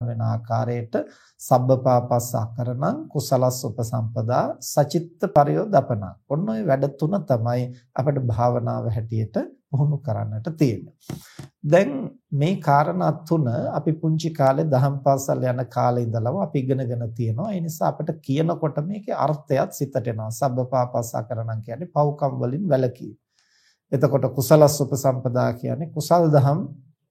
වෙන ආකාරයට සබ්බපාපස්ස අකරණං කුසලස් උපසම්පදා සචිත්ත පරයෝදපන. ඔන්න ඔය වැඩ තුන තමයි අපිට භාවනාව හැටියට පුහුණු කරන්නට තියෙන්නේ. දැන් මේ කාරණා තුන අපි පුංචි කාලේ දහම් පාසල් යන කාලේ ඉඳලම අපි ඉගෙනගෙන තියෙනවා. ඒ නිසා අපිට කියනකොට මේකේ අර්ථයත් සිතට එනවා. සබ්බපාපස්ස අකරණං කියන්නේ පව්කම් වලින් වැළකීම. එතකොට කුසලස් උපසම්පදා කියන්නේ කුසල් දහම්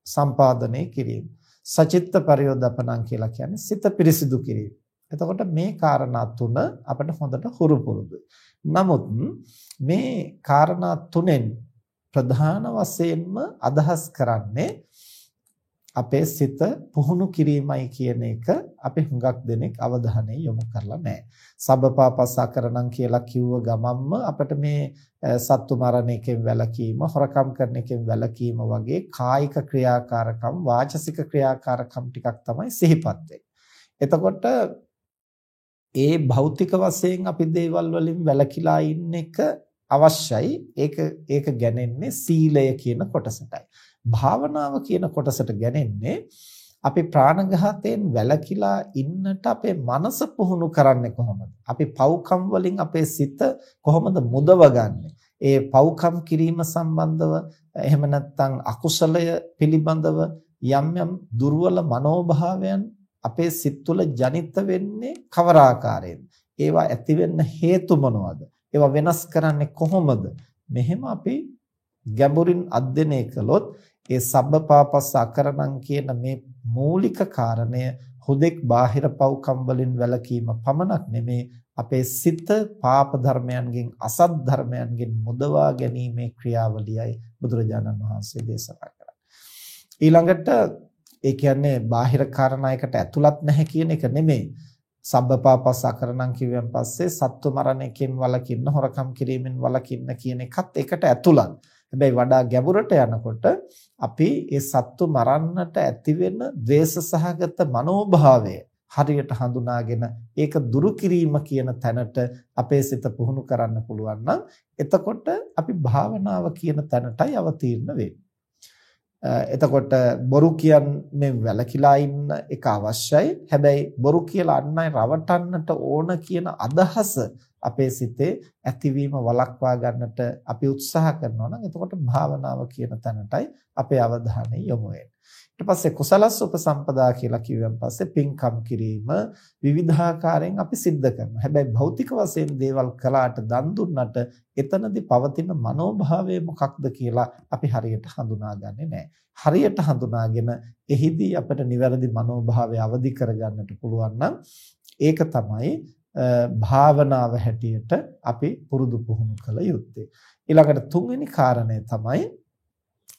සම්පාදනය කිරීම. සචිත්ත පරියෝදපණං කියලා කියන්නේ සිත පිරිසිදු කිරීම. එතකොට මේ කාරණා තුන අපිට හොඳට හුරු පුරුදුයි. නමුත් මේ කාරණා තුනෙන් ප්‍රධාන වශයෙන්ම අදහස් කරන්නේ අපේ සිත පුහුණු කිරීමයි කියන එක අපි හුඟක් දෙනෙක් අවධානය යොමු කරලා නැහැ. සබ්බපාපසකරණම් කියලා කිව්ව ගමන්ම අපිට මේ සත්තු මරණ එකෙන් වැළකීම, හොරකම් කරන එකෙන් වැළකීම වගේ කායික ක්‍රියාකාරකම්, වාචසික ක්‍රියාකාරකම් ටිකක් තමයි සිහිපත් එතකොට ඒ භෞතික වශයෙන් අපි දේවල් වලින් වැළකීලා ඉන්න එක අවශ්‍යයි. ඒක ඒක ගැනෙන්නේ සීලය කියන කොටසටයි. භාවනාව කියන කොටසට ගැනෙන්නේ අපි ප්‍රාණඝාතයෙන් වැළකීලා ඉන්නට අපේ මනස පුහුණු කරන්නේ කොහොමද? අපි පව්කම් වලින් අපේ සිත කොහොමද මුදවගන්නේ? ඒ පව්කම් කිරීම සම්බන්ධව එහෙම නැත්නම් අකුසලය පිළිබඳව යම් යම් දුර්වල මනෝභාවයන් අපේ සිත් තුළ ජනිත වෙන්නේ කවර ආකාරයෙන්ද? ඒවා ඇති වෙන්න හේතු මොනවද? ඒවා වෙනස් කරන්නේ කොහොමද? මෙහෙම අපි ගැඹුරින් අධ්‍යයනය කළොත් ඒ සබ්බපාපස්ස අකරණං කියන මේ මූලික කාරණය හුදෙක් බාහිර පව්කම් වලින් වැළකීම පමණක් නෙමේ අපේ සිත පාප ධර්මයන්ගෙන් අසත් ධර්මයන්ගෙන් මුදවා ගැනීමේ ක්‍රියාවලියයි බුදුරජාණන් වහන්සේ දේශනා කරන්නේ. ඊළඟට ඒ කියන්නේ බාහිර කාරණායකට ඇතුළත් නැහැ කියන එක නෙමෙයි. සබ්බපාපස් අකරණම් කිව්වන් පස්සේ සත්ව මරණයකින් වළකින්න හොරකම් කිරීමෙන් වළකින්න කියන එකත් එකට ඇතුළත්. හැබැයි වඩා ගැඹුරට යනකොට අපි ඒ සත්තු මරන්නට ඇති වෙන ද්වේෂ සහගත මනෝභාවය හරියට හඳුනාගෙන ඒක දුරු කිරීම කියන තැනට අපේ සිත පුහුණු කරන්න පුළුවන් නම් එතකොට අපි භාවනාව කියන තැනටයි අවතීර්ණ වෙන්නේ. එතකොට බොරු කියන්නේ වැලකිලා ඉන්න එක අවශ්‍යයි. හැබැයි බොරු කියලා අන් අය රවටන්නට ඕන කියන අදහස අපේ සිතේ ඇතිවීම වළක්වා ගන්නට අපි උත්සාහ කරනවා නම් එතකොට භාවනාව කියන තැනටයි අපේ අවධානය යොමු වෙන්නේ. ඊට පස්සේ කුසලස් උපසම්පදා කියලා කිව්වන් පස්සේ පින්කම් කිරීම විවිධාකාරයෙන් අපි සිද්ධ කරනවා. හැබැයි භෞතික වශයෙන් දේවල් කළාට දන් දුන්නට එතනදී පවතින මනෝභාවය මොකක්ද කියලා අපි හරියට හඳුනාගන්නේ නැහැ. හරියට හඳුනාගෙන එහිදී අපිට නිවැරදි මනෝභාවය අවදි කරගන්නට පුළුවන් නම් ඒක තමයි භාවනාව හැටියට අපි පුරුදු පුහුණු කළ යුත්තේ. ඊළඟට තුන්වෙනි කාරණය තමයි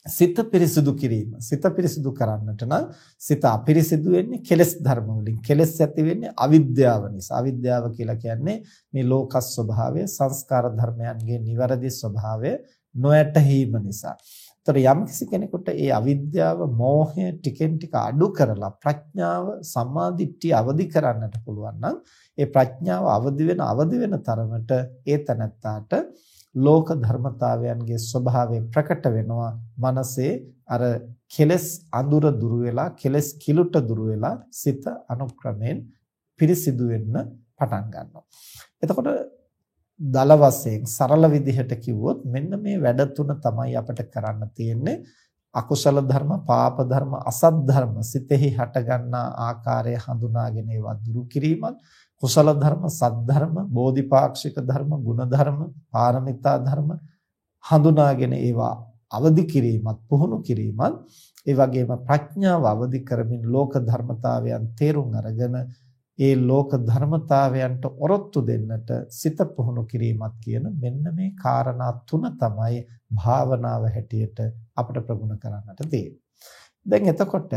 සිත පිරිසිදු කිරීම. සිත පිරිසිදු කරන්නට නම් සිත අපිරිසිදු වෙන්නේ කෙලෙස් ධර්ම වලින්. කෙලෙස් ඇති වෙන්නේ අවිද්‍යාව නිසා. අවිද්‍යාව කියලා කියන්නේ මේ ලෝක ස්වභාවය, සංස්කාර ධර්මයන්ගේ නිවැරදි ස්වභාවය නොයැටහීම නිසා. ඒතර යම් කිසි කෙනෙකුට ඒ අවිද්‍යාව, මෝහය ටිකෙන් ටික අඩු කරලා ප්‍රඥාව, සම්මාදිට්ඨිය අවදි කරන්නට පුළුවන් නම් ඒ ප්‍රඥාව අවදි වෙන අවදි වෙන තරමට ඒ තනත්තාට ලෝක ධර්මතාවයන්ගේ ස්වභාවය ප්‍රකට වෙනවා මනසේ අර කෙලස් අඳුර දුරු වෙලා කෙලස් කිලුට දුරු වෙලා සිත අනුක්‍රමයෙන් පිරිසිදු වෙන්න පටන් ගන්නවා එතකොට දල වශයෙන් සරල විදිහට කිව්වොත් මෙන්න මේ වැඩ තුන තමයි අපිට කරන්න තියෙන්නේ. අකුසල ධර්ම පාප ධර්ම අසත් ධර්ම සිතෙහි හටගන්නා ආකාරය හඳුනාගෙන ඒවා දුරු කිරීමත් කුසල ධර්ම, සද්ධර්ම, බෝධිපාක්ෂික ධර්ම, ගුණ ධර්ම, පාරමිතා ධර්ම හඳුනාගෙන ඒවා අවදි කිරීමත් පුහුණු කිරීමත් ඒ වගේම ප්‍රඥාව අවදි කරමින් ලෝක ධර්මතාවයන් තේරුම් අරගෙන ඒ ලෝක ධර්මතාවයන්ට ඔරොත්තු දෙන්නට සිත පුහුණු කිරීමත් කියන මෙන්න මේ காரணා තුන තමයි භාවනාව හැටියට අපිට ප්‍රගුණ කරන්නට තියෙන්නේ. දැන් එතකොට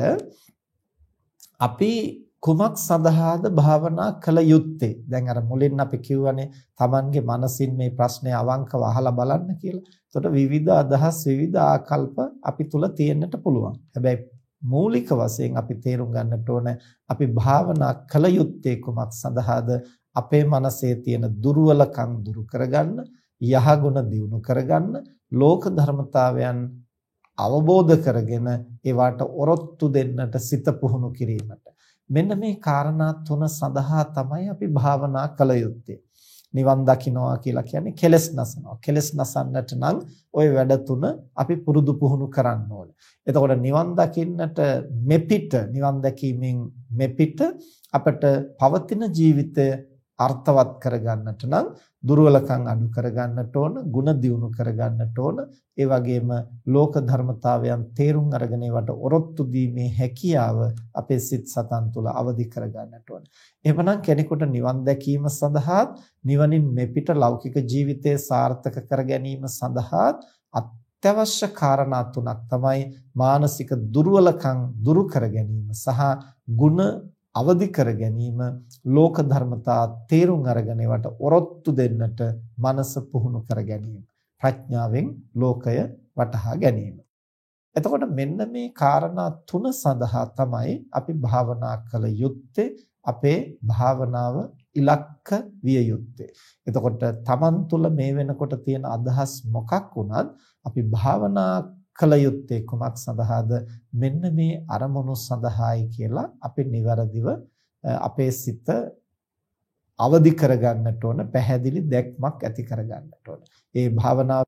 අපි කුමක් සඳහාද භාවනා කළ යුත්තේ? දැන් අර මුලින් අපි කියවනේ Tamanගේ මනසින් මේ ප්‍රශ්නේ අවංකව අහලා බලන්න කියලා. එතකොට විවිධ අදහස් විවිධ ආකල්ප අපි තුල තියෙන්නට පුළුවන්. හැබැයි මූලික වශයෙන් අපි තේරුම් ගන්නට ඕන අපි භාවනා කළ යුත්තේ කුමක් සඳහාද? අපේ මනසේ තියෙන දුර්වලකම් දුරු කරගන්න, යහගුණ දියුණු කරගන්න, ලෝක ධර්මතාවයන් අවබෝධ කරගෙන ඒවට ඔරොත්තු දෙන්නට සිත පුහුණු කිරීමට මෙන්න මේ කාරණා තුන සඳහා තමයි අපි භාවනා කළ යුත්තේ. නිවන් දකින්නවා කියලා කියන්නේ කෙලස් නසනවා. කෙලස් නසන්නට නම් ওই වැඩ තුන අපි පුරුදු පුහුණු කරන්න ඕනේ. එතකොට නිවන් දකින්නට මෙපිට නිවන් දැකීමෙන් මෙපිට අපට පවතින ජීවිතය අර්ථවත් කරගන්නට නම් දුර්වලකම් අඩු කරගන්නට ඕන, ಗುಣ දියුණු කරගන්නට ඕන. ඒ වගේම ලෝක ධර්මතාවයන් තේරුම් අරගෙන ඒවට ඔරොත්තු දීමේ හැකියාව අපේ සිත් සතන් තුළ අවදි කරගන්නට ඕන. එහෙමනම් කෙනෙකුට නිවන් දැකීම සඳහා නිවනින් මෙපිට ලෞකික ජීවිතය සාර්ථක කර ගැනීම සඳහා අත්‍යවශ්‍ය කාරණා තුනක් තමයි මානසික දුර්වලකම් දුරු කර ගැනීම සහ ಗುಣ අවදි කර ගැනීම ලෝක ධර්මතා තේරුම් අරගෙන ඒවට ඔරොත්තු දෙන්නට මනස පුහුණු කර ගැනීම ප්‍රඥාවෙන් ලෝකය වටහා ගැනීම. එතකොට මෙන්න මේ කාරණා තුන සඳහා තමයි අපි භාවනා කළ යුත්තේ අපේ භාවනාව ඉලක්ක විය යුත්තේ. එතකොට Taman තුල මේ වෙනකොට තියෙන අදහස් මොකක් වුණත් අපි භාවනා කළ යුත්තේ කුමක් සඳහාද මෙන්න මේ අරමුණු සඳහායි කියලා අපි નિවරදිව අපේ සිත අවදි කරගන්නට ඕන පැහැදිලි දැක්මක් ඇති කරගන්නට ඕන. ඒ භාවනාව